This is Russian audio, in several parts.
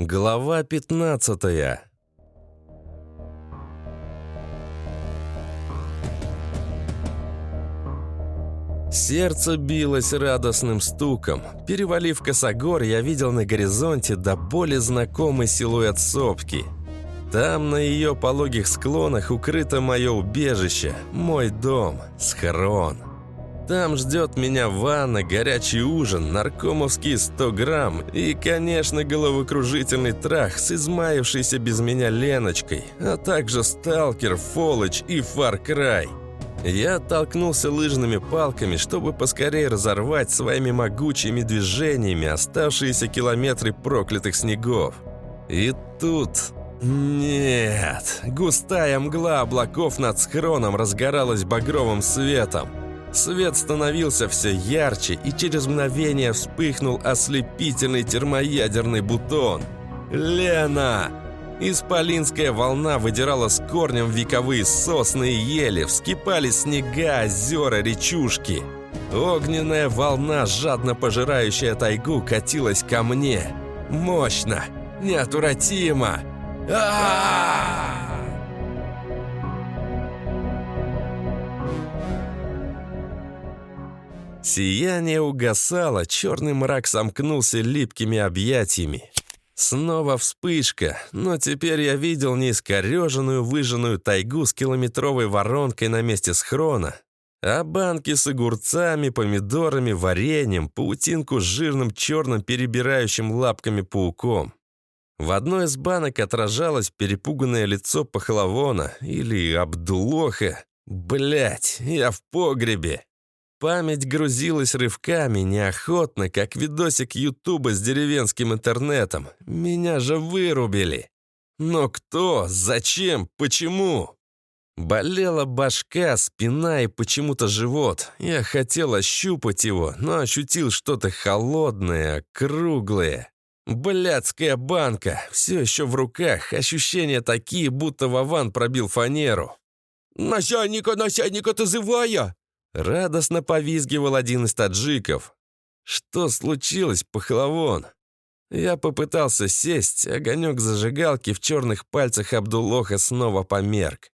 Глава 15 Сердце билось радостным стуком. Перевалив косогор, я видел на горизонте до боли знакомый силуэт сопки. Там, на ее пологих склонах, укрыто мое убежище, мой дом, схрон. Там ждет меня ванна, горячий ужин, наркомовские 100 грамм и, конечно, головокружительный трах с измаявшейся без меня Леночкой, а также сталкер, фолыч и фаркрай. Я оттолкнулся лыжными палками, чтобы поскорее разорвать своими могучими движениями оставшиеся километры проклятых снегов. И тут... Нет, густая мгла облаков над схроном разгоралась багровым светом. Свет становился все ярче, и через мгновение вспыхнул ослепительный термоядерный бутон. «Лена!» Исполинская волна выдирала с корнем вековые сосны и ели, вскипали снега, озера, речушки. Огненная волна, жадно пожирающая тайгу, катилась ко мне. Мощно, неотвратимо. а Сияние угасало, черный мрак сомкнулся липкими объятиями. Снова вспышка, но теперь я видел не искореженную выжженную тайгу с километровой воронкой на месте схрона, а банки с огурцами, помидорами, вареньем, паутинку с жирным черным перебирающим лапками пауком. В одной из банок отражалось перепуганное лицо Пахлавона или Абдулоха. Блять, я в погребе. Память грузилась рывками, неохотно, как видосик Ютуба с деревенским интернетом. Меня же вырубили. Но кто? Зачем? Почему? Болела башка, спина и почему-то живот. Я хотел ощупать его, но ощутил что-то холодное, круглое. Блядская банка, все еще в руках, ощущения такие, будто Вован пробил фанеру. «Насянника, насянника, ты зывая!» Радостно повизгивал один из таджиков. «Что случилось, пахлавон?» Я попытался сесть, огонек зажигалки в черных пальцах Абдуллоха снова померк.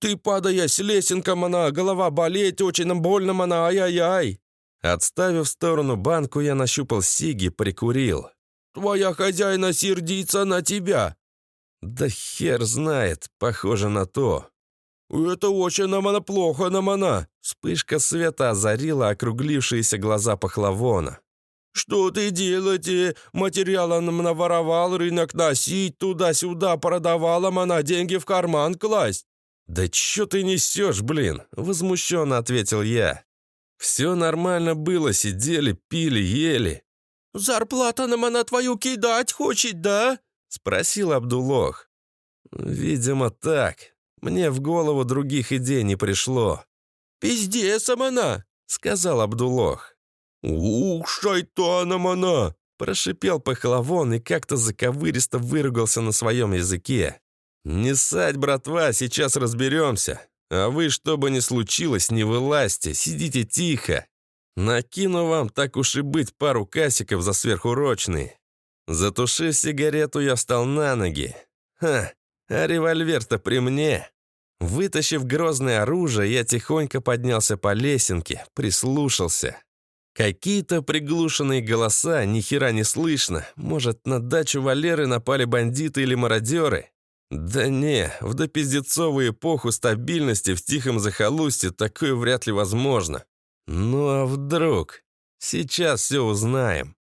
«Ты падая с лесенком, она, голова болеть, очень нам больно, она, ай-яй-яй!» Отставив в сторону банку, я нащупал сиги, прикурил. «Твоя хозяина сердится на тебя!» «Да хер знает, похоже на то. «Это очень нам она плохо, нам она!» Вспышка света озарила округлившиеся глаза пахлавона. «Что ты делаете? Материалы нам наворовал, рынок носить, туда-сюда продавала, она деньги в карман класть!» «Да чё ты несешь, блин?» – возмущенно ответил я. «Все нормально было, сидели, пили, ели». «Зарплата нам она твою кидать хочет, да?» – спросил Абдулох. «Видимо, так. Мне в голову других идей не пришло. «Пиздец, она!» — сказал Абдулох. «Ух, шайтаном она!» — прошипел Пахлавон и как-то заковыристо выругался на своем языке. «Не ссать, братва, сейчас разберемся. А вы, что бы ни случилось, не вылазьте, сидите тихо. Накину вам, так уж и быть, пару касиков за сверхурочные». Затушив сигарету, я встал на ноги. Ха, а револьвер-то при мне. Вытащив грозное оружие, я тихонько поднялся по лесенке, прислушался. Какие-то приглушенные голоса, ни хера не слышно. Может, на дачу Валеры напали бандиты или мародеры? Да не, в допиздецовую эпоху стабильности в тихом захолустье такое вряд ли возможно. Ну а вдруг? Сейчас все узнаем.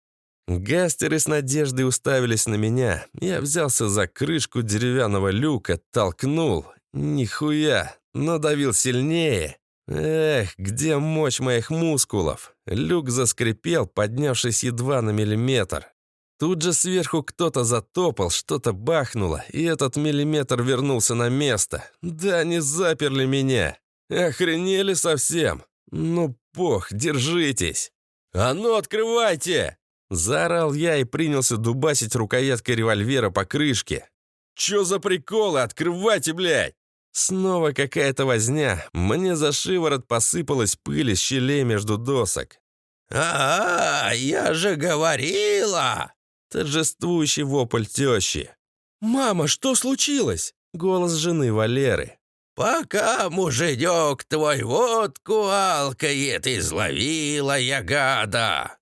Гастеры с надеждой уставились на меня. Я взялся за крышку деревянного люка, толкнул. Нихуя, но давил сильнее. Эх, где мощь моих мускулов? Люк заскрипел, поднявшись едва на миллиметр. Тут же сверху кто-то затопал, что-то бахнуло, и этот миллиметр вернулся на место. Да они заперли меня. Охренели совсем. Ну, бог, держитесь. «А ну, открывайте!» Заорал я и принялся дубасить рукояткой револьвера по крышке. «Чё за приколы? Открывайте, блядь!» Снова какая-то возня. Мне за шиворот посыпалась пыль из щелей между досок. «А, -а я же говорила!» Торжествующий вопль тещи. «Мама, что случилось?» Голос жены Валеры. «Пока муженек твой водку алкает, изловила я гада!»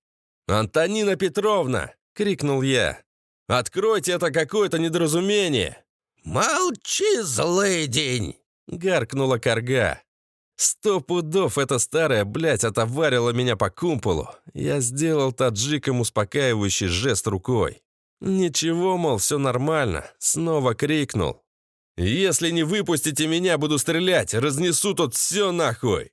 «Антонина Петровна!» — крикнул я. «Откройте, это какое-то недоразумение!» «Молчи, злый день!» — гаркнула корга. Сто пудов эта старая, блядь, отоварила меня по кумполу. Я сделал таджикам успокаивающий жест рукой. Ничего, мол, все нормально. Снова крикнул. «Если не выпустите меня, буду стрелять, разнесу тут все нахуй!»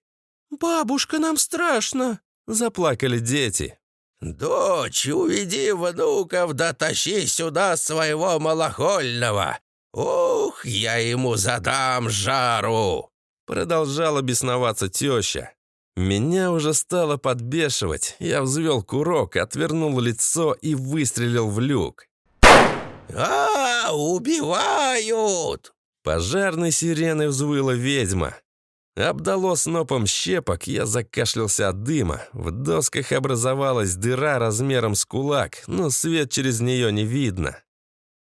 «Бабушка, нам страшно!» — заплакали дети. «Дочь, уведи внуков, да тащи сюда своего малохольного! Ух, я ему задам жару!» Продолжала бесноваться теща. Меня уже стало подбешивать. Я взвел курок, отвернул лицо и выстрелил в люк. «А, убивают!» Пожарной сиреной взвыла ведьма. Обдало снопом щепок, я закашлялся от дыма. В досках образовалась дыра размером с кулак, но свет через нее не видно.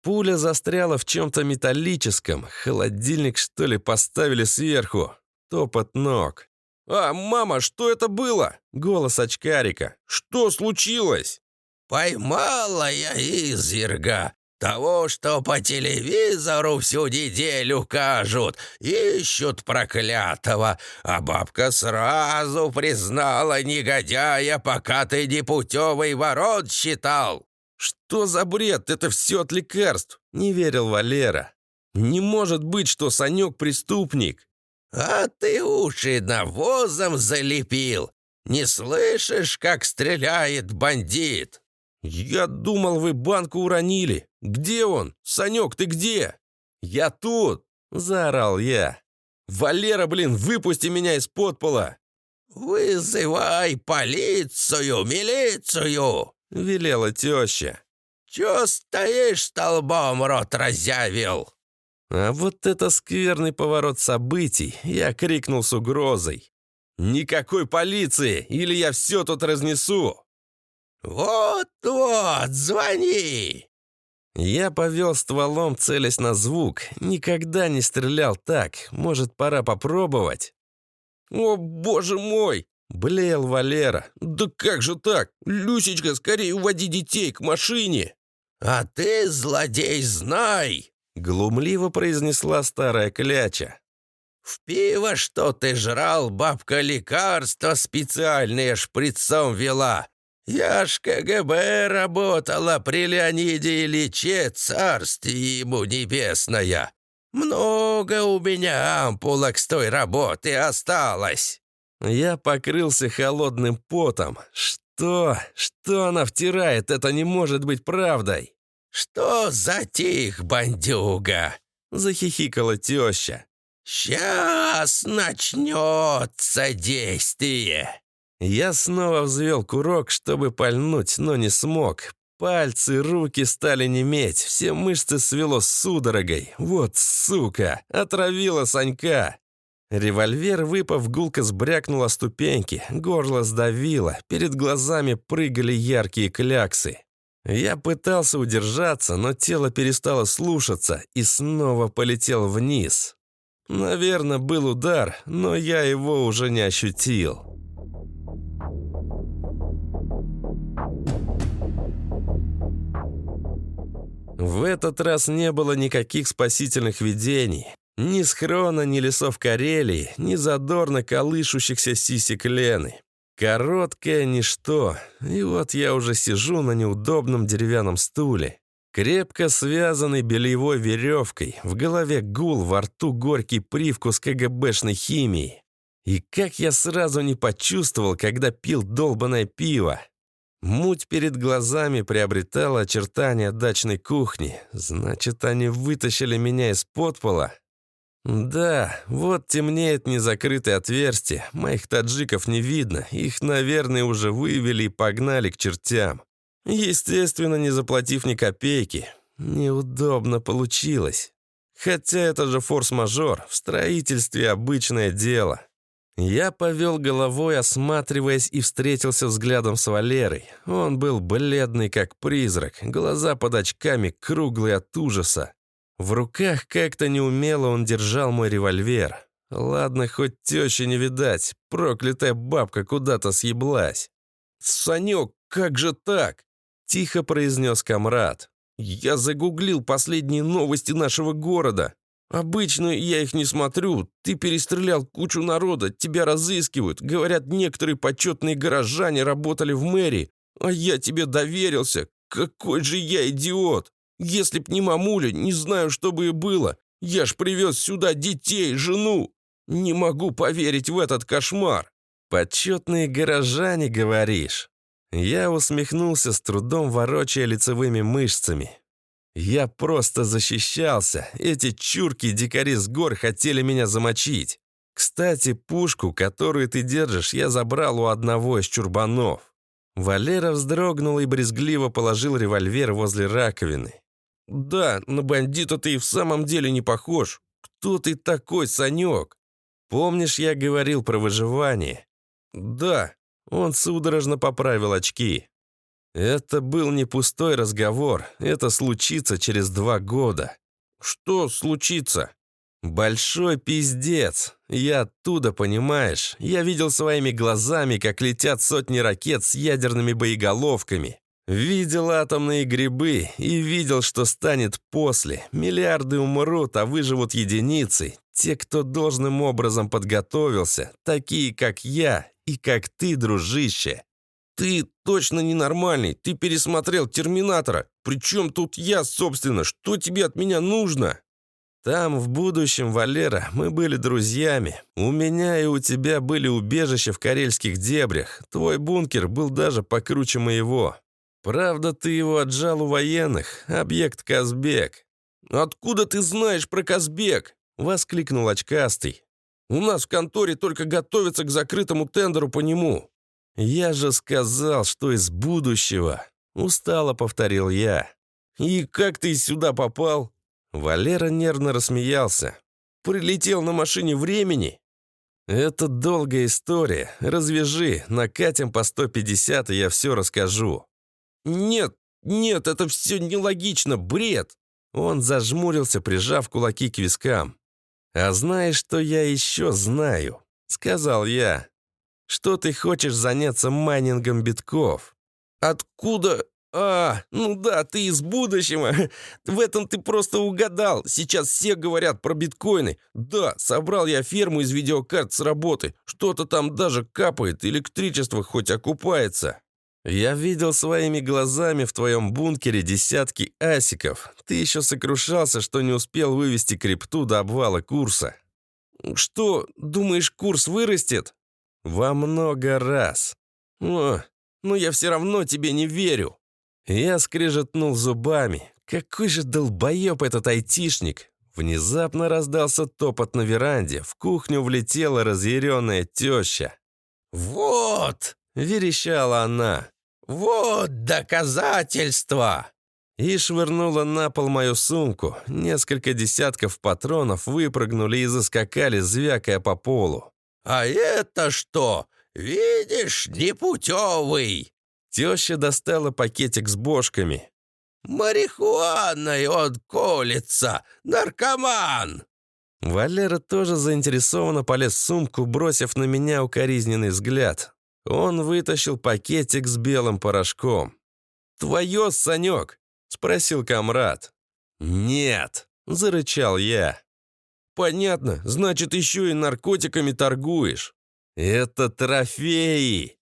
Пуля застряла в чем-то металлическом. Холодильник, что ли, поставили сверху. Топот ног. «А, мама, что это было?» Голос очкарика. «Что случилось?» «Поймала я изверга. Того, что по телевизору всю неделю кажут. Ищут проклятого. А бабка сразу признала негодяя, пока ты непутевый ворот считал». «Что за бред? Это все от лекарств!» — не верил Валера. «Не может быть, что Санек преступник!» «А ты уши навозом залепил! Не слышишь, как стреляет бандит?» «Я думал, вы банку уронили. Где он? Санек, ты где?» «Я тут!» — заорал я. «Валера, блин, выпусти меня из-под пола!» «Вызывай полицию, милицию!» — велела теща. «Чё стоишь столбом, рот разявил?» А вот это скверный поворот событий, я крикнул с угрозой. «Никакой полиции, или я все тут разнесу!» «Вот-вот, звони!» Я повел стволом, целясь на звук. Никогда не стрелял так. Может, пора попробовать? «О, боже мой!» Блеял Валера. «Да как же так? Люсечка, скорее уводи детей к машине!» «А ты, злодей, знай!» Глумливо произнесла старая кляча. «В пиво, что ты жрал, бабка лекарства специальные шприцом вела. Я ж КГБ работала при Леониде Ильиче, царствие ему небесное. Много у меня ампулок с той работы осталось». Я покрылся холодным потом. Что? Что она втирает? Это не может быть правдой. «Что за тих, бандюга?» — захихикала теща. «Сейчас начнется действие!» Я снова взвел курок, чтобы пальнуть, но не смог. Пальцы, руки стали неметь, все мышцы свело судорогой. Вот сука, отравила Санька. Револьвер, выпав, гулко сбрякнула ступеньки, горло сдавило, перед глазами прыгали яркие кляксы. Я пытался удержаться, но тело перестало слушаться и снова полетел вниз. Наверное, был удар, но я его уже не ощутил. В этот раз не было никаких спасительных видений. Ни схрона, ни лесов Карелии, ни задорно колышущихся сисек Лены. Короткое ничто. И вот я уже сижу на неудобном деревянном стуле. Крепко связанный бельевой веревкой, в голове гул, во рту горький привкус КГБшной химии. И как я сразу не почувствовал, когда пил долбанное пиво. Муть перед глазами приобретала очертания дачной кухни. Значит, они вытащили меня из подпола «Да, вот темнеет незакрытое отверстие. Моих таджиков не видно. Их, наверное, уже вывели и погнали к чертям. Естественно, не заплатив ни копейки. Неудобно получилось. Хотя это же форс-мажор, в строительстве обычное дело. Я повел головой, осматриваясь, и встретился взглядом с Валерой. Он был бледный, как призрак, глаза под очками круглые от ужаса. В руках как-то неумело он держал мой револьвер. Ладно, хоть тещи не видать, проклятая бабка куда-то съеблась. «Санек, как же так?» – тихо произнес комрад. «Я загуглил последние новости нашего города. Обычно я их не смотрю. Ты перестрелял кучу народа, тебя разыскивают. Говорят, некоторые почетные горожане работали в мэрии. А я тебе доверился. Какой же я идиот! Если б не мамуля, не знаю, что бы и было. Я ж привез сюда детей, жену. Не могу поверить в этот кошмар. Почетные горожане, говоришь? Я усмехнулся с трудом, ворочая лицевыми мышцами. Я просто защищался. Эти чурки-дикари с гор хотели меня замочить. Кстати, пушку, которую ты держишь, я забрал у одного из чурбанов. Валера вздрогнул и брезгливо положил револьвер возле раковины. «Да, на бандита ты и в самом деле не похож. Кто ты такой, Санек?» «Помнишь, я говорил про выживание?» «Да». Он судорожно поправил очки. Это был не пустой разговор. Это случится через два года. Что случится? Большой пиздец. Я оттуда, понимаешь? Я видел своими глазами, как летят сотни ракет с ядерными боеголовками. Видел атомные грибы и видел, что станет после. Миллиарды умрут, а выживут единицы. Те, кто должным образом подготовился, такие, как я и как ты, дружище. «Ты точно ненормальный, ты пересмотрел «Терминатора». Причем тут я, собственно, что тебе от меня нужно?» «Там, в будущем, Валера, мы были друзьями. У меня и у тебя были убежища в карельских дебрях. Твой бункер был даже покруче моего. Правда, ты его отжал у военных. Объект Казбек». «Откуда ты знаешь про Казбек?» — воскликнул очкастый. «У нас в конторе только готовятся к закрытому тендеру по нему». «Я же сказал, что из будущего!» Устало повторил я. «И как ты сюда попал?» Валера нервно рассмеялся. «Прилетел на машине времени?» «Это долгая история. Развяжи, накатим по 150, и я все расскажу». «Нет, нет, это все нелогично, бред!» Он зажмурился, прижав кулаки к вискам. «А знаешь, что я еще знаю?» — сказал я что ты хочешь заняться майнингом битков. Откуда? А, ну да, ты из будущего. В этом ты просто угадал. Сейчас все говорят про биткоины. Да, собрал я ферму из видеокарт с работы. Что-то там даже капает, электричество хоть окупается. Я видел своими глазами в твоем бункере десятки асиков. Ты еще сокрушался, что не успел вывести крипту до обвала курса. Что, думаешь, курс вырастет? Во много раз. О, но я все равно тебе не верю. Я скрежетнул зубами. Какой же долбоеб этот айтишник. Внезапно раздался топот на веранде. В кухню влетела разъяренная теща. «Вот!» — верещала она. «Вот доказательства!» И швырнула на пол мою сумку. Несколько десятков патронов выпрыгнули и заскакали, звякая по полу. «А это что? Видишь, непутевый!» Теща достала пакетик с бошками. «Марихуаной он колется! Наркоман!» Валера тоже заинтересованно полез в сумку, бросив на меня укоризненный взгляд. Он вытащил пакетик с белым порошком. «Твое, Санек?» — спросил комрад. «Нет», — зарычал я. «Понятно, значит, еще и наркотиками торгуешь». «Это трофеи!»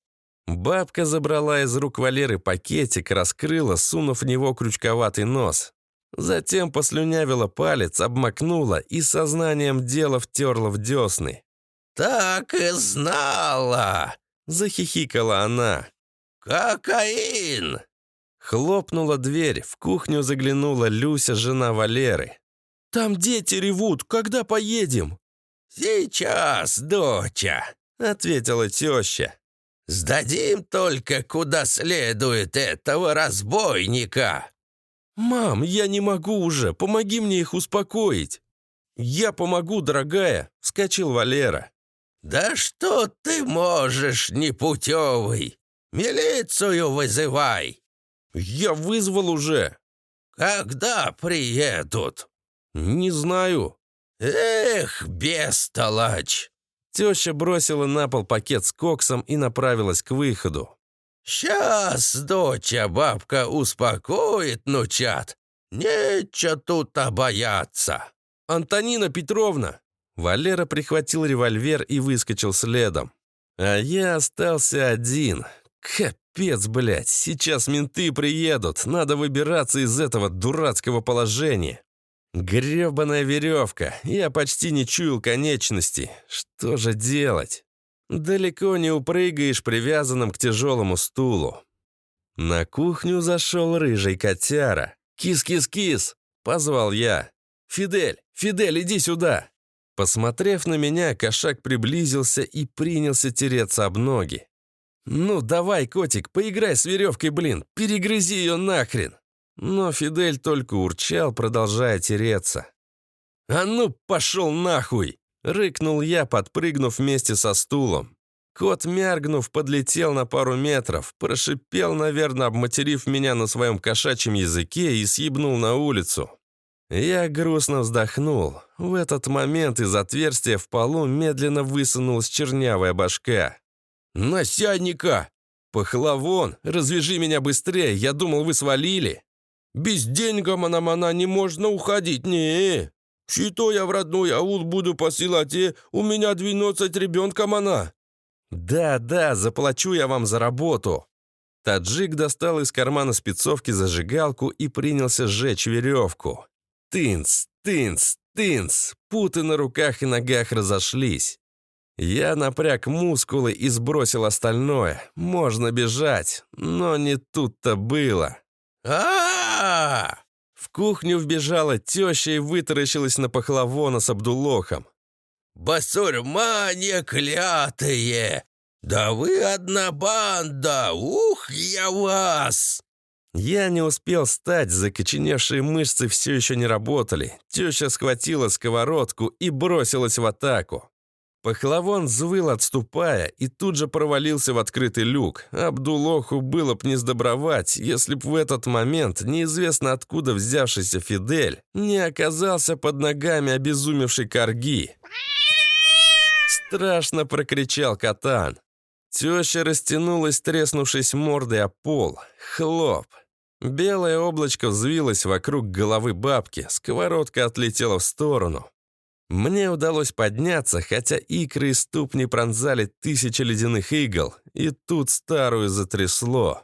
Бабка забрала из рук Валеры пакетик, раскрыла, сунув в него крючковатый нос. Затем послюнявила палец, обмакнула и сознанием дела втерла в десны. «Так и знала!» — захихикала она. «Кокаин!» Хлопнула дверь, в кухню заглянула Люся, жена Валеры. «Там дети ревут, когда поедем?» «Сейчас, доча», — ответила теща. «Сдадим только куда следует этого разбойника». «Мам, я не могу уже, помоги мне их успокоить». «Я помогу, дорогая», — вскочил Валера. «Да что ты можешь, непутевый? Милицию вызывай!» «Я вызвал уже!» «Когда приедут?» «Не знаю». «Эх, бестолочь!» Теща бросила на пол пакет с коксом и направилась к выходу. «Сейчас доча бабка успокоит, ну чат. Нечего тут бояться». «Антонина Петровна!» Валера прихватил револьвер и выскочил следом. А я остался один. Капец, блядь, сейчас менты приедут. Надо выбираться из этого дурацкого положения. Гребаная веревка. Я почти не чуял конечности. Что же делать? Далеко не упрыгаешь привязанным к тяжелому стулу. На кухню зашел рыжий котяра. «Кис-кис-кис!» — позвал я. «Фидель! Фидель, иди сюда!» Посмотрев на меня, кошак приблизился и принялся тереться об ноги. «Ну, давай, котик, поиграй с веревкой, блин, перегрызи ее нахрен!» Но Фидель только урчал, продолжая тереться. «А ну, пошел нахуй!» — рыкнул я, подпрыгнув вместе со стулом. Кот, мяргнув, подлетел на пару метров, прошипел, наверное, обматерив меня на своем кошачьем языке и съебнул на улицу. Я грустно вздохнул. В этот момент из отверстия в полу медленно высунулась чернявая башка. «Насядника! Пахлавон, развяжи меня быстрее, я думал, вы свалили!» «Без деньга, мана-мана, не можно уходить, не! Что я в родной аул буду посылать, и у меня двенадцать ребенка, мана!» «Да, да, заплачу я вам за работу!» Таджик достал из кармана спецовки зажигалку и принялся сжечь веревку. Тынц, тынц, тынц. Путы на руках и ногах разошлись. Я напряг мускулы и сбросил остальное. Можно бежать, но не тут-то было. а В кухню вбежала теща и вытаращилась на пахлавона с Абдулохом. «Басурмане клятые! Да вы одна банда! Ух, я вас!» Я не успел встать, закоченевшие мышцы все еще не работали. Теща схватила сковородку и бросилась в атаку. Пахлавон взвыл, отступая, и тут же провалился в открытый люк. Абдулоху было б не сдобровать, если б в этот момент неизвестно откуда взявшийся Фидель не оказался под ногами обезумевшей корги. Страшно прокричал Катан. Теща растянулась, треснувшись мордой о пол. Хлоп. Белое облачко взвилось вокруг головы бабки, сковородка отлетела в сторону. Мне удалось подняться, хотя икры и ступни пронзали тысячи ледяных игл, и тут старую затрясло.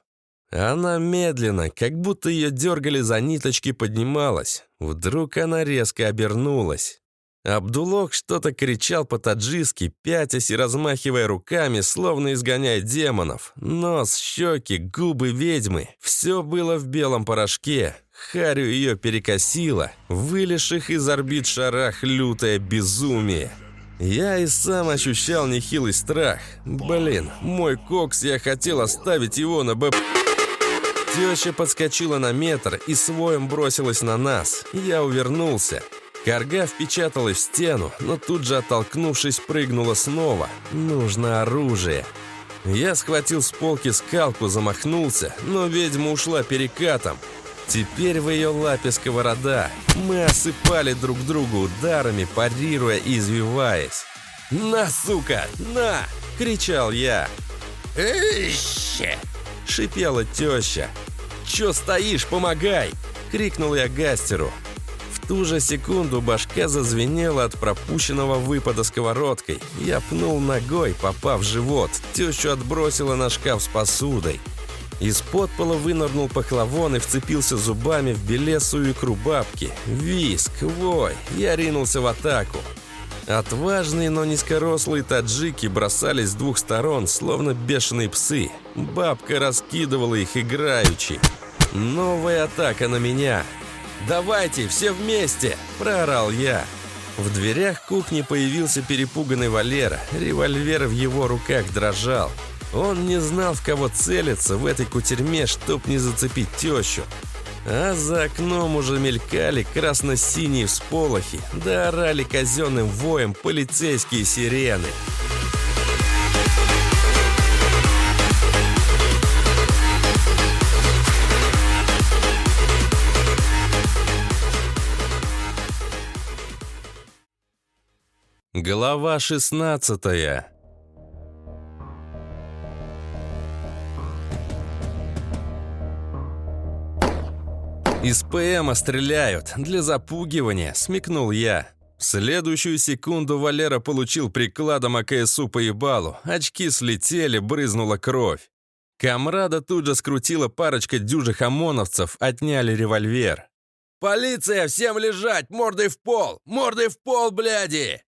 Она медленно, как будто ее дергали за ниточки, поднималась. Вдруг она резко обернулась. Абдулок что-то кричал по-таджиски, пятясь и размахивая руками, словно изгоняя демонов. Нос, щеки, губы ведьмы — все было в белом порошке. Харю ее перекосило, вылезших из орбит шарах лютое безумие. Я и сам ощущал нехилый страх. Блин, мой кокс, я хотел оставить его на б... Теща подскочила на метр и своем бросилась на нас. Я увернулся. Карга впечаталась в стену, но тут же, оттолкнувшись, прыгнула снова. Нужно оружие. Я схватил с полки скалку, замахнулся, но ведьма ушла перекатом. Теперь в ее лапе сковорода. Мы осыпали друг друга ударами, парируя и извиваясь. «На, сука, на!» — кричал я. «Эще!» — шипела теща. «Че стоишь, помогай!» — крикнул я Гастеру ту же секунду башка зазвенела от пропущенного выпада сковородкой. Я пнул ногой, попав в живот. Тещу отбросила на шкаф с посудой. Из-под пола вынырнул пахлавон и вцепился зубами в белесую икру бабки. Виск, вой, я ринулся в атаку. Отважные, но низкорослые таджики бросались с двух сторон, словно бешеные псы. Бабка раскидывала их играючи. Новая атака на меня. «Давайте, все вместе!» – проорал я. В дверях кухни появился перепуганный Валера. Револьвер в его руках дрожал. Он не знал, в кого целиться в этой кутерьме, чтоб не зацепить тещу. А за окном уже мелькали красно-синие всполохи, да орали казенным воем полицейские сирены. Глава 16 «Из ПМа стреляют, для запугивания», — смекнул я. В следующую секунду Валера получил прикладом АКСУ по ебалу, очки слетели, брызнула кровь. Камрада тут же скрутила парочка дюжих ОМОНовцев, отняли револьвер. «Полиция, всем лежать! Мордой в пол! Мордой в пол, бляди!»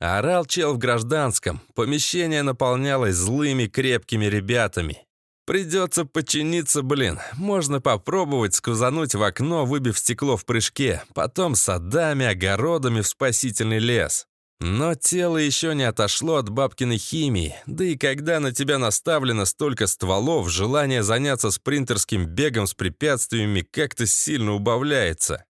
Орал чел в гражданском. Помещение наполнялось злыми крепкими ребятами. Придется подчиниться, блин. Можно попробовать сквозануть в окно, выбив стекло в прыжке, потом садами, огородами в спасительный лес. Но тело еще не отошло от бабкиной химии, да и когда на тебя наставлено столько стволов, желание заняться спринтерским бегом с препятствиями как-то сильно убавляется.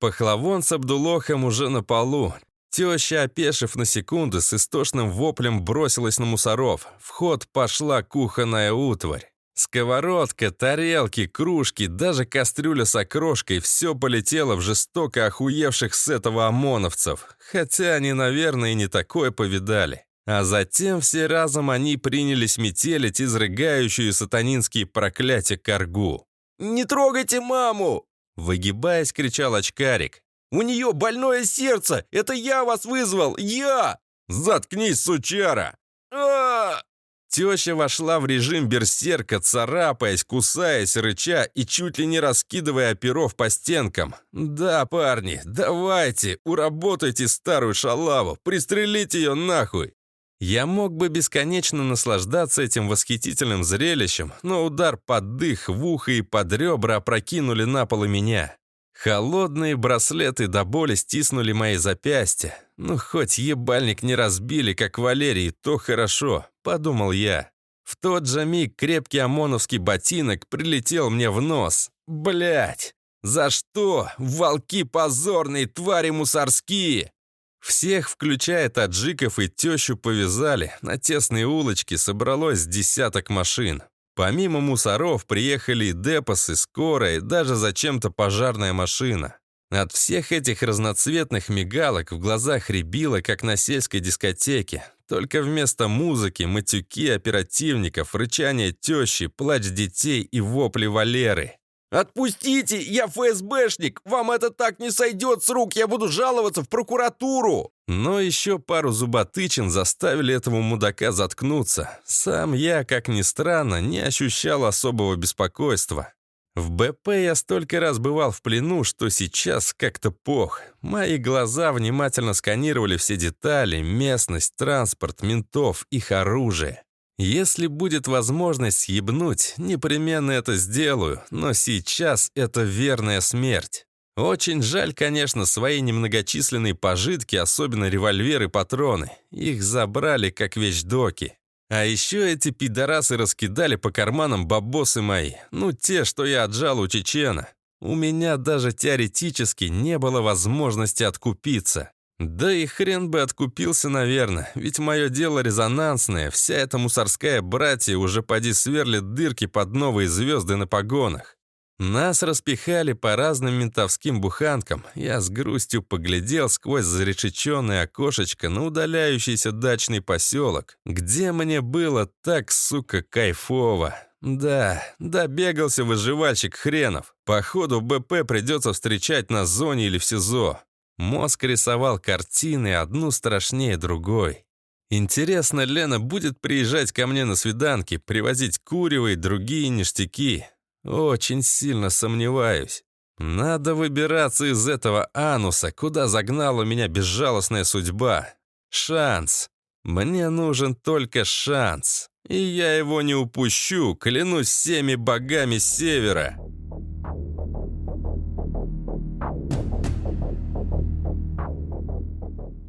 Пахлавон с Абдулохом уже на полу, Теща, опешив на секунду, с истошным воплем бросилась на мусоров. В ход пошла кухонная утварь. Сковородка, тарелки, кружки, даже кастрюля с окрошкой – все полетело в жестоко охуевших с этого ОМОНовцев. Хотя они, наверное, и не такое повидали. А затем все разом они принялись метелить изрыгающую сатанинские проклятия коргу. «Не трогайте маму!» Выгибаясь, кричал очкарик. У нее больное сердце! Это я вас вызвал! Я!» «Заткнись, сучара!» а Теща вошла в режим берсерка, царапаясь, кусаясь, рыча и чуть ли не раскидывая перов по стенкам. «Да, парни, давайте, уработайте старую шалаву, пристрелите ее нахуй!» Я мог бы бесконечно наслаждаться этим восхитительным зрелищем, но удар под дых, в ухо и под ребра опрокинули на пол меня. Холодные браслеты до боли стиснули мои запястья. Ну, хоть ебальник не разбили, как Валерий, то хорошо, подумал я. В тот же миг крепкий ОМОНовский ботинок прилетел мне в нос. Блять! За что? Волки позорные, твари мусорские! Всех, включая таджиков и тещу, повязали. На тесной улочке собралось десяток машин. Помимо мусоров приехали депосы, скорая, даже зачем-то пожарная машина. От всех этих разноцветных мигалок в глазах рябило, как на сельской дискотеке. Только вместо музыки, матюки оперативников, рычание тещи, плач детей и вопли Валеры. «Отпустите! Я ФСБшник! Вам это так не сойдет с рук! Я буду жаловаться в прокуратуру!» Но еще пару зуботычин заставили этого мудака заткнуться. Сам я, как ни странно, не ощущал особого беспокойства. В БП я столько раз бывал в плену, что сейчас как-то пох. Мои глаза внимательно сканировали все детали, местность, транспорт, ментов, их оружие. Если будет возможность съебнуть, непременно это сделаю, но сейчас это верная смерть. Очень жаль, конечно, свои немногочисленные пожитки, особенно револьверы и патроны. Их забрали как вещдоки. А еще эти пидорасы раскидали по карманам бабосы мои, ну те, что я отжал у чечена. У меня даже теоретически не было возможности откупиться. Да и хрен бы откупился, наверное, ведь мое дело резонансное, вся эта мусорская братья уже поди сверлит дырки под новые звезды на погонах. Нас распихали по разным ментовским буханкам. Я с грустью поглядел сквозь зарешеченное окошечко на удаляющийся дачный поселок, где мне было так, сука, кайфово. Да, добегался выживальщик хренов. Походу, БП придется встречать на зоне или в СИЗО. Мозг рисовал картины, одну страшнее другой. Интересно, Лена будет приезжать ко мне на свиданки, привозить курево и другие ништяки. Очень сильно сомневаюсь. Надо выбираться из этого ануса, куда загнала меня безжалостная судьба. Шанс. Мне нужен только шанс. И я его не упущу, клянусь всеми богами Севера.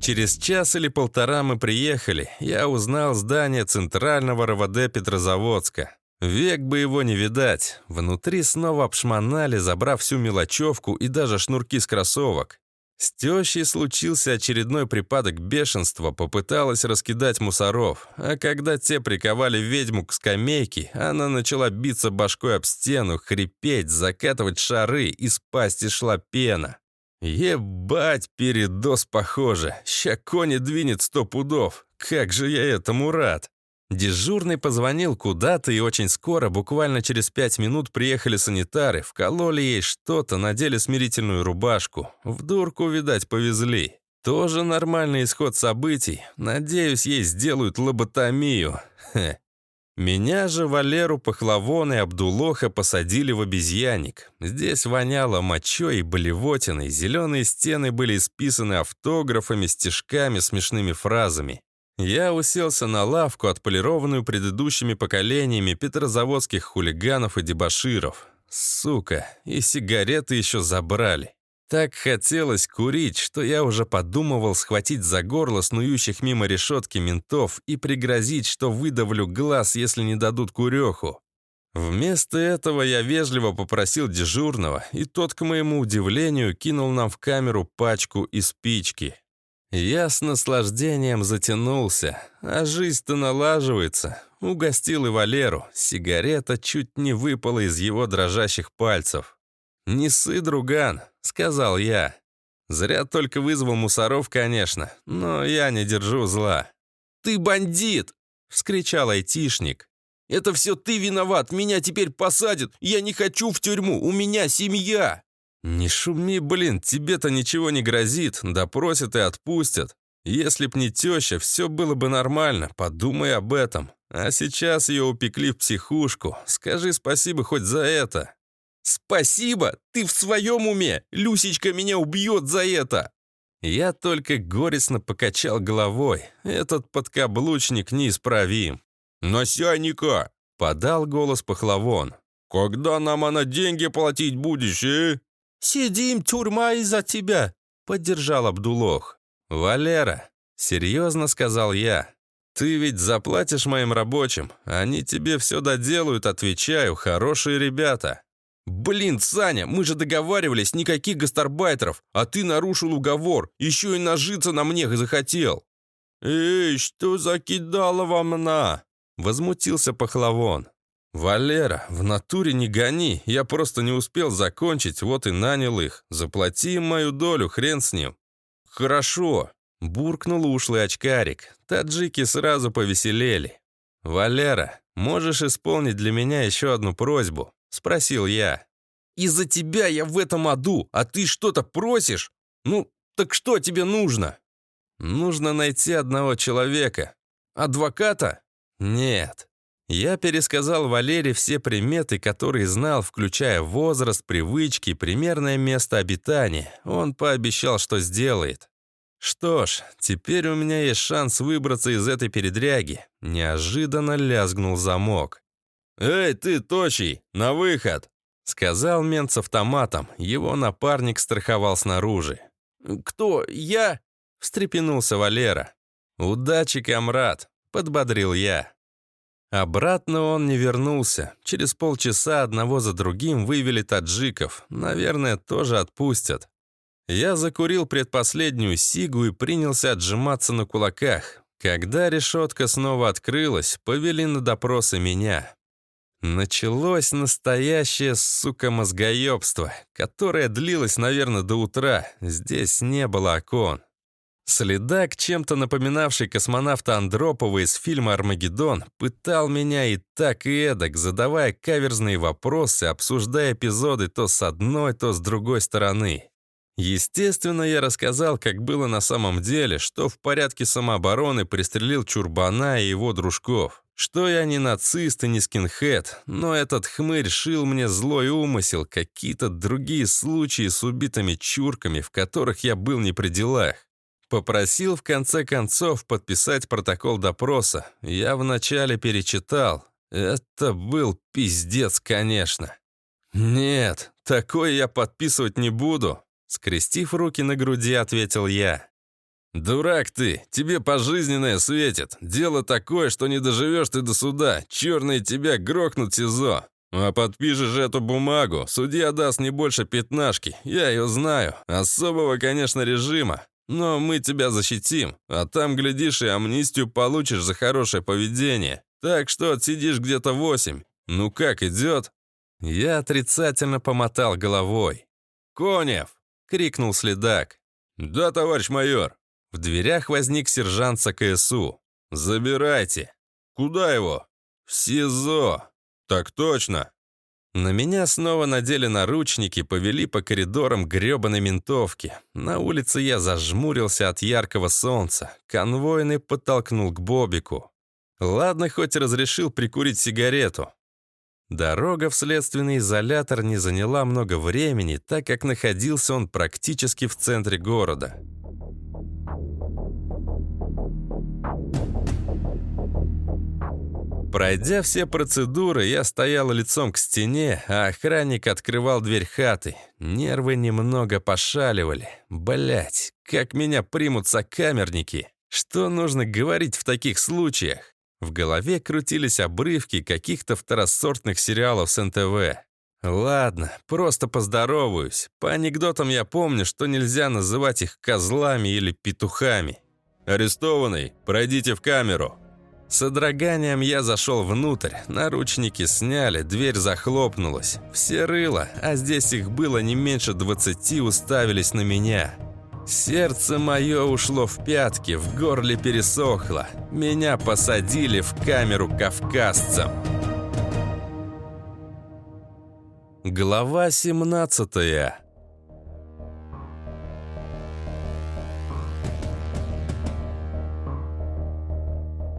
Через час или полтора мы приехали. Я узнал здание центрального РВД Петрозаводска. Век бы его не видать. Внутри снова обшмонали, забрав всю мелочевку и даже шнурки с кроссовок. С тещей случился очередной припадок бешенства, попыталась раскидать мусоров, а когда те приковали ведьму к скамейке, она начала биться башкой об стену, хрипеть, закатывать шары, из пасти шла пена. Ебать, передоз похоже. Ща кони двинет сто пудов. Как же я этому рад. Дежурный позвонил куда-то, и очень скоро, буквально через пять минут, приехали санитары, вкололи ей что-то, надели смирительную рубашку. В дурку, видать, повезли. Тоже нормальный исход событий. Надеюсь, ей сделают лоботомию. Хе. Меня же, Валеру, Пахлавон и Абдулоха посадили в обезьянник. Здесь воняло мочой и болевотиной, зеленые стены были исписаны автографами, стишками, смешными фразами. Я уселся на лавку, отполированную предыдущими поколениями петрозаводских хулиганов и дебоширов. Сука, и сигареты еще забрали. Так хотелось курить, что я уже подумывал схватить за горло снующих мимо решетки ментов и пригрозить, что выдавлю глаз, если не дадут куреху. Вместо этого я вежливо попросил дежурного, и тот, к моему удивлению, кинул нам в камеру пачку и спички. Я с наслаждением затянулся, а жизнь-то налаживается. Угостил и Валеру, сигарета чуть не выпала из его дрожащих пальцев. «Не ссы, друган», — сказал я. Зря только вызвал мусоров, конечно, но я не держу зла. «Ты бандит!» — вскричал айтишник. «Это все ты виноват, меня теперь посадят, я не хочу в тюрьму, у меня семья!» «Не шуми, блин, тебе-то ничего не грозит, допросят и отпустят. Если б не теща, все было бы нормально, подумай об этом. А сейчас ее упекли в психушку, скажи спасибо хоть за это». «Спасибо! Ты в своем уме! Люсечка меня убьет за это!» Я только горестно покачал головой. Этот подкаблучник неисправим. «Насяника!» — подал голос пахлавон. «Когда нам она деньги платить будешь, э?» «Сидим, тюрьма из-за тебя», — поддержал Абдулох. «Валера», — серьезно сказал я, — «ты ведь заплатишь моим рабочим. Они тебе все доделают, отвечаю, хорошие ребята». «Блин, Саня, мы же договаривались, никаких гастарбайтеров, а ты нарушил уговор, еще и нажиться на мне захотел». «Эй, что закидала вам на?» — возмутился Пахлавон. «Валера, в натуре не гони, я просто не успел закончить, вот и нанял их. Заплати им мою долю, хрен с ним». «Хорошо», — буркнул ушлый очкарик. Таджики сразу повеселели. «Валера, можешь исполнить для меня еще одну просьбу?» — спросил я. «Из-за тебя я в этом аду, а ты что-то просишь? Ну, так что тебе нужно?» «Нужно найти одного человека». «Адвоката?» «Нет. Я пересказал Валере все приметы, которые знал, включая возраст, привычки, примерное место обитания. Он пообещал, что сделает. Что ж, теперь у меня есть шанс выбраться из этой передряги. Неожиданно лязгнул замок. «Эй, ты, точий, на выход!» Сказал мент с автоматом. Его напарник страховал снаружи. «Кто? Я?» Встрепенулся Валера. «Удачи, комрад!» — подбодрил я. Обратно он не вернулся. Через полчаса одного за другим вывели таджиков. Наверное, тоже отпустят. Я закурил предпоследнюю сигу и принялся отжиматься на кулаках. Когда решетка снова открылась, повели на допросы меня. Началось настоящее, сука, мозгоебство, которое длилось, наверное, до утра. Здесь не было окон. Следак, чем-то напоминавший космонавта Андропова из фильма «Армагеддон», пытал меня и так, и эдак, задавая каверзные вопросы, обсуждая эпизоды то с одной, то с другой стороны. Естественно, я рассказал, как было на самом деле, что в порядке самообороны пристрелил Чурбана и его дружков. Что я не нацист и не скинхед, но этот хмырь шил мне злой умысел, какие-то другие случаи с убитыми чурками, в которых я был не при делах. Попросил в конце концов подписать протокол допроса. Я вначале перечитал. Это был пиздец, конечно. «Нет, такое я подписывать не буду», — скрестив руки на груди, ответил я. «Дурак ты, тебе пожизненное светит. Дело такое, что не доживешь ты до суда. Черные тебя грохнут СИЗО. А подпишешь эту бумагу, судья даст не больше пятнашки. Я ее знаю. Особого, конечно, режима. Но мы тебя защитим, а там, глядишь, и амнистию получишь за хорошее поведение. Так что отсидишь где-то восемь. Ну как, идет?» Я отрицательно помотал головой. «Конев!» крикнул следак. «Да, товарищ майор!» В дверях возник сержант СКСУ. «Забирайте!» «Куда его?» «В СИЗО!» «Так точно!» На меня снова надели наручники, повели по коридорам грёбаной ментовки. На улице я зажмурился от яркого солнца. Конвойный подтолкнул к Бобику. Ладно, хоть разрешил прикурить сигарету. Дорога в следственный изолятор не заняла много времени, так как находился он практически в центре города. Пройдя все процедуры, я стоял лицом к стене, а охранник открывал дверь хаты. Нервы немного пошаливали. Блять, как меня примут сокамерники? Что нужно говорить в таких случаях? В голове крутились обрывки каких-то второсортных сериалов с НТВ. Ладно, просто поздороваюсь. По анекдотам я помню, что нельзя называть их козлами или петухами. «Арестованный, пройдите в камеру», с содроганием я зашел внутрь, наручники сняли, дверь захлопнулась. Все рыло, а здесь их было не меньше двадцати, уставились на меня. Сердце мое ушло в пятки, в горле пересохло. Меня посадили в камеру кавказцам. Глава семнадцатая.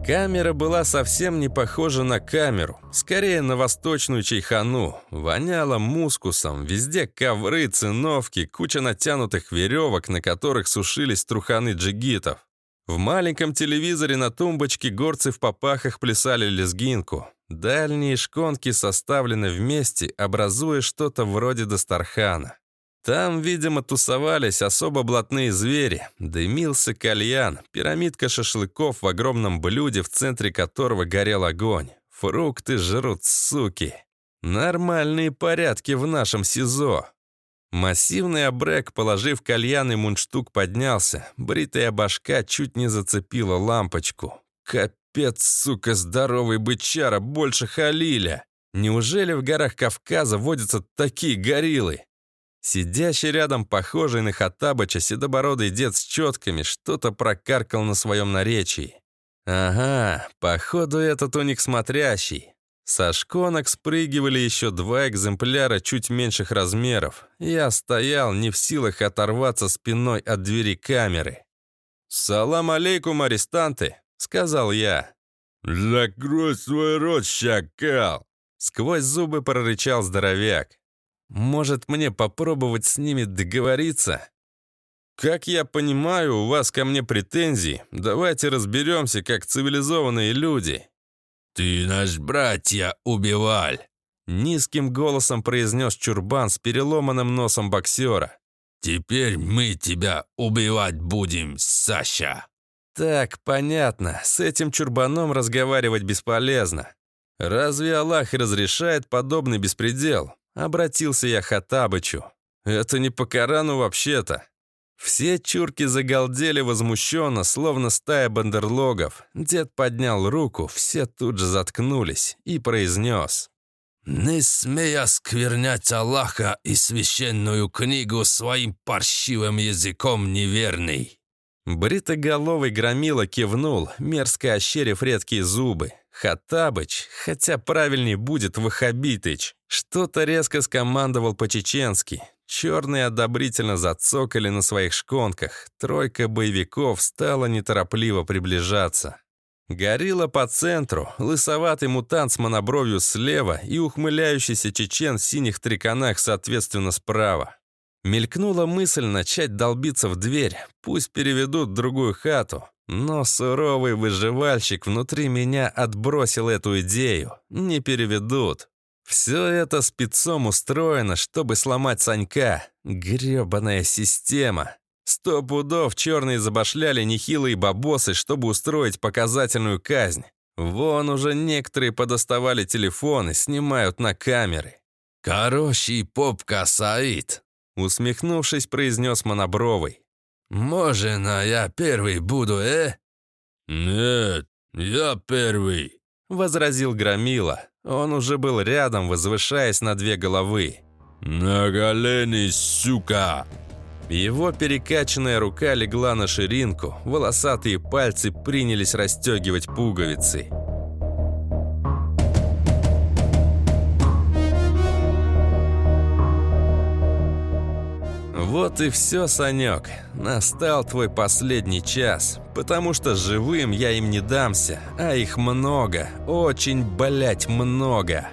Камера была совсем не похожа на камеру, скорее на восточную чайхану. Воняло мускусом, везде ковры, циновки, куча натянутых веревок, на которых сушились труханы джигитов. В маленьком телевизоре на тумбочке горцы в попахах плясали лезгинку. Дальние шконки составлены вместе, образуя что-то вроде Дастархана. Там, видимо, тусовались особо блатные звери. Дымился кальян, пирамидка шашлыков в огромном блюде, в центре которого горел огонь. Фрукты жрут, суки. Нормальные порядки в нашем СИЗО. Массивный обрек, положив кальян и мундштук, поднялся. Бритая башка чуть не зацепила лампочку. Капец, сука, здоровый бычара, больше Халиля. Неужели в горах Кавказа водятся такие гориллы? Сидящий рядом, похожий на Хаттабыча, седобородый дед с четками, что-то прокаркал на своем наречии. Ага, походу этот у них смотрящий. Со шконок спрыгивали еще два экземпляра чуть меньших размеров. Я стоял не в силах оторваться спиной от двери камеры. «Салам алейкум, арестанты!» — сказал я. «Закрой свой рот, шакал!» Сквозь зубы прорычал здоровяк. Может, мне попробовать с ними договориться? Как я понимаю, у вас ко мне претензии. Давайте разберемся, как цивилизованные люди. Ты наш братья убивал. Низким голосом произнес чурбан с переломанным носом боксера. «Теперь мы тебя убивать будем, Саша!» «Так, понятно. С этим чурбаном разговаривать бесполезно. Разве Аллах разрешает подобный беспредел? Обратился я к Хатабычу. «Это не по Корану вообще-то». Все чурки загалдели возмущенно, словно стая бандерлогов. Дед поднял руку, все тут же заткнулись и произнес. «Не смей осквернять Аллаха и священную книгу своим паршивым языком неверный!» Бритоголовый громила кивнул, мерзко ощерив редкие зубы. Хатабыч, хотя правильнее будет Вахабитыч, что-то резко скомандовал по-чеченски. Черные одобрительно зацокали на своих шконках. Тройка боевиков стала неторопливо приближаться. Горилла по центру, лысоватый мутант с монобровью слева и ухмыляющийся чечен в синих триконах соответственно справа. Мелькнула мысль начать долбиться в дверь, пусть переведут в другую хату. Но суровый выживальщик внутри меня отбросил эту идею. Не переведут. Все это спецом устроено, чтобы сломать Санька. Гребаная система. Сто пудов черные забашляли нехилые бабосы, чтобы устроить показательную казнь. Вон уже некоторые подоставали телефоны, снимают на камеры. «Короче, попка Саид», — усмехнувшись, произнес Монобровый. «Можно я первый буду, э?» «Нет, я первый», — возразил Громила. Он уже был рядом, возвышаясь на две головы. «На колени, сука!» Его перекачанная рука легла на ширинку, волосатые пальцы принялись расстегивать пуговицы. Вот и все, Санек. Настал твой последний час. Потому что живым я им не дамся, а их много. Очень, блять, много.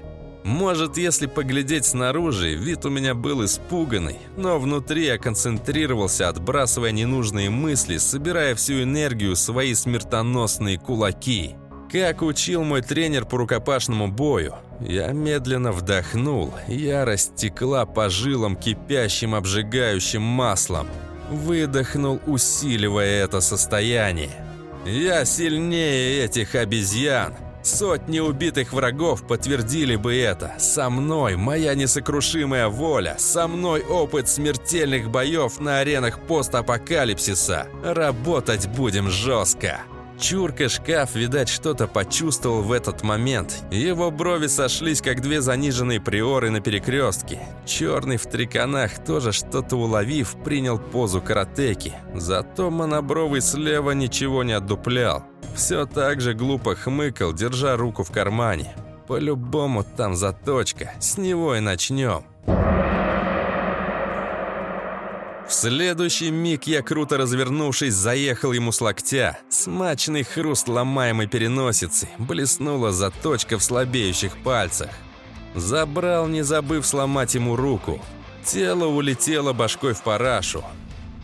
Может, если поглядеть снаружи, вид у меня был испуганный, но внутри я концентрировался, отбрасывая ненужные мысли, собирая всю энергию в свои смертоносные кулаки. Как учил мой тренер по рукопашному бою, я медленно вдохнул, ярость текла по жилам кипящим обжигающим маслом. Выдохнул, усиливая это состояние. Я сильнее этих обезьян. Сотни убитых врагов подтвердили бы это. Со мной моя несокрушимая воля, со мной опыт смертельных боев на аренах постапокалипсиса. Работать будем жестко. Чурка-шкаф, видать, что-то почувствовал в этот момент. Его брови сошлись, как две заниженные приоры на перекрестке. Черный в триконах, тоже что-то уловив, принял позу каратеки. Зато монобровый слева ничего не отдуплял. Все так же глупо хмыкал, держа руку в кармане. По-любому там заточка, с него и начнем. В следующий миг я, круто развернувшись, заехал ему с локтя. Смачный хруст ломаемой переносицы, блеснула заточка в слабеющих пальцах. Забрал, не забыв сломать ему руку. Тело улетело башкой в парашу.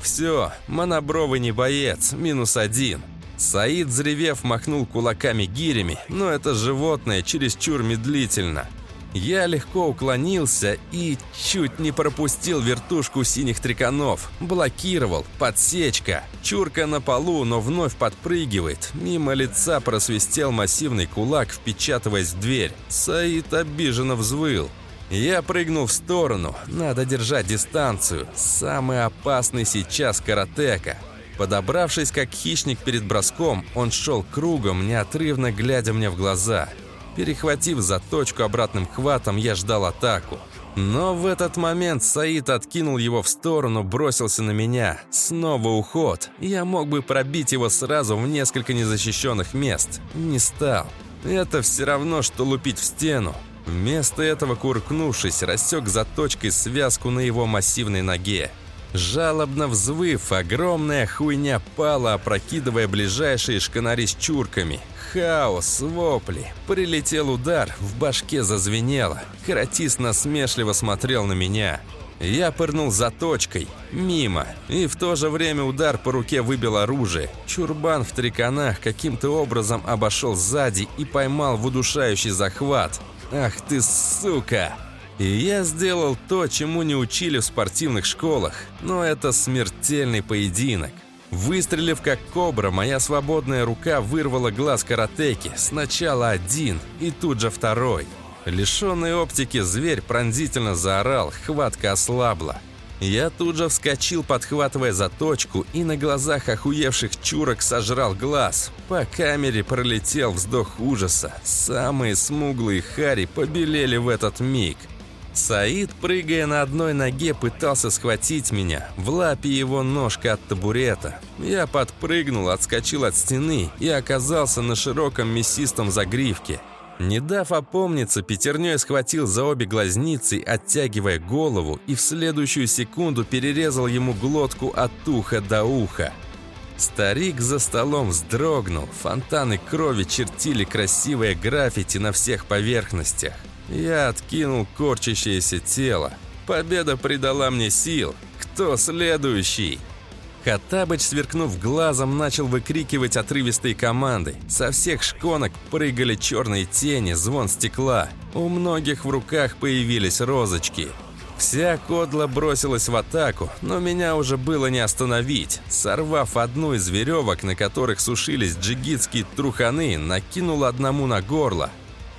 Все, монобровый не боец, минус один. Саид, взревев, махнул кулаками гирями, но это животное чересчур медлительно – я легко уклонился и чуть не пропустил вертушку синих триконов. Блокировал, подсечка. Чурка на полу, но вновь подпрыгивает. Мимо лица просвистел массивный кулак, впечатываясь в дверь. Саид обиженно взвыл. Я прыгнул в сторону. Надо держать дистанцию. Самый опасный сейчас каратека. Подобравшись как хищник перед броском, он шел кругом, неотрывно глядя мне в глаза – Перехватив заточку обратным хватом, я ждал атаку. Но в этот момент Саид откинул его в сторону, бросился на меня. Снова уход. Я мог бы пробить его сразу в несколько незащищенных мест. Не стал. Это все равно, что лупить в стену. Вместо этого, куркнувшись, рассек заточкой связку на его массивной ноге. Жалобно взвыв, огромная хуйня пала, опрокидывая ближайшие шканари с чурками. Хаос, вопли. Прилетел удар, в башке зазвенело. Каратист насмешливо смотрел на меня. Я пырнул заточкой. Мимо. И в то же время удар по руке выбил оружие. Чурбан в триконах каким-то образом обошел сзади и поймал в удушающий захват. «Ах ты, сука!» И я сделал то, чему не учили в спортивных школах, но это смертельный поединок. Выстрелив как кобра, моя свободная рука вырвала глаз каратеки, сначала один и тут же второй. Лишенный оптики зверь пронзительно заорал, хватка ослабла. Я тут же вскочил, подхватывая заточку, и на глазах охуевших чурок сожрал глаз. По камере пролетел вздох ужаса. Самые смуглые хари побелели в этот миг – Саид, прыгая на одной ноге, пытался схватить меня. В лапе его ножка от табурета. Я подпрыгнул, отскочил от стены и оказался на широком мясистом загривке. Не дав опомниться, пятерней схватил за обе глазницы, оттягивая голову, и в следующую секунду перерезал ему глотку от уха до уха. Старик за столом вздрогнул, фонтаны крови чертили красивое граффити на всех поверхностях. Я откинул корчащееся тело. Победа придала мне сил. Кто следующий? Хаттабыч, сверкнув глазом, начал выкрикивать отрывистые команды. Со всех шконок прыгали черные тени, звон стекла. У многих в руках появились розочки. Вся кодла бросилась в атаку, но меня уже было не остановить. Сорвав одну из веревок, на которых сушились джигитские труханы, накинул одному на горло.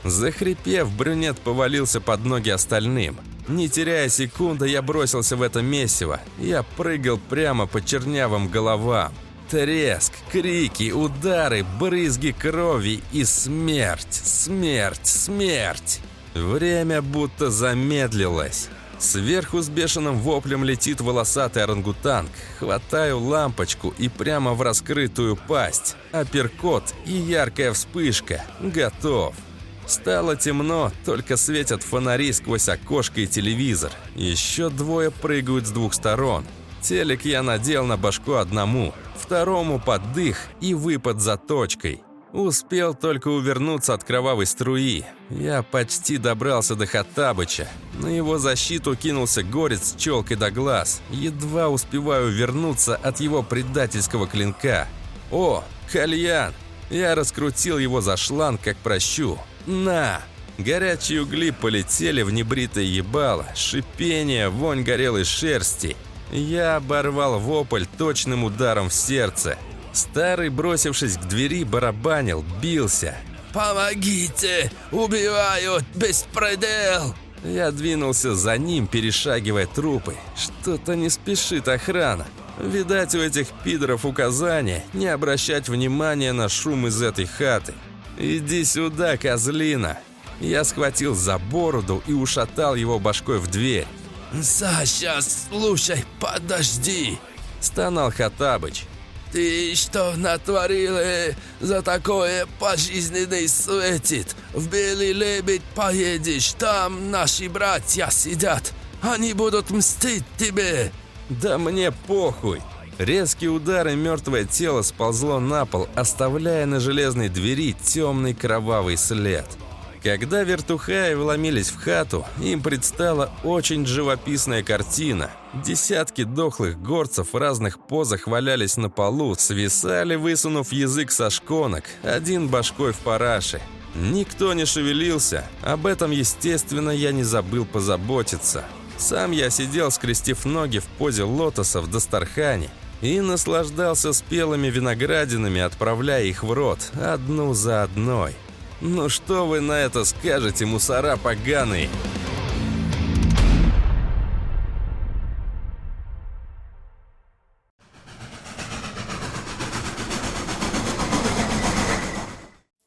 Захрипев, брюнет повалился под ноги остальным. Не теряя секунды, я бросился в это месиво. Я прыгал прямо по чернявым головам. Треск, крики, удары, брызги крови и смерть, смерть, смерть. Время будто замедлилось. Сверху с бешеным воплем летит волосатый орангутанг. Хватаю лампочку и прямо в раскрытую пасть. Апперкот и яркая вспышка. Готов. Стало темно, только светят фонари сквозь окошко и телевизор. Еще двое прыгают с двух сторон. Телек я надел на башку одному, второму под дых и выпад за точкой. Успел только увернуться от кровавой струи. Я почти добрался до Хаттабыча. На его защиту кинулся горец с челкой до глаз. Едва успеваю вернуться от его предательского клинка. О, кальян! Я раскрутил его за шланг, как прощу. На! Горячие угли полетели в небритое ебало. Шипение, вонь горелой шерсти. Я оборвал вопль точным ударом в сердце. Старый, бросившись к двери, барабанил, бился. «Помогите! Убивают! Беспредел!» Я двинулся за ним, перешагивая трупы. Что-то не спешит охрана. Видать, у этих пидоров указание не обращать внимания на шум из этой хаты. «Иди сюда, козлина!» Я схватил за бороду и ушатал его башкой в дверь. «Саша, слушай, подожди!» Стонал Хатабыч. «Ты что натворил? Э? За такое пожизненный светит. В Белый Лебедь поедешь, там наши братья сидят. Они будут мстить тебе!» «Да мне похуй!» Резкий удар и мертвое тело сползло на пол, оставляя на железной двери темный кровавый след. Когда вертухаи вломились в хату, им предстала очень живописная картина. Десятки дохлых горцев в разных позах валялись на полу, свисали, высунув язык со шконок, один башкой в параше. Никто не шевелился, об этом, естественно, я не забыл позаботиться. Сам я сидел, скрестив ноги в позе лотоса в Дастархане и наслаждался спелыми виноградинами, отправляя их в рот, одну за одной. «Ну что вы на это скажете, мусора поганые?»